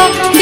Song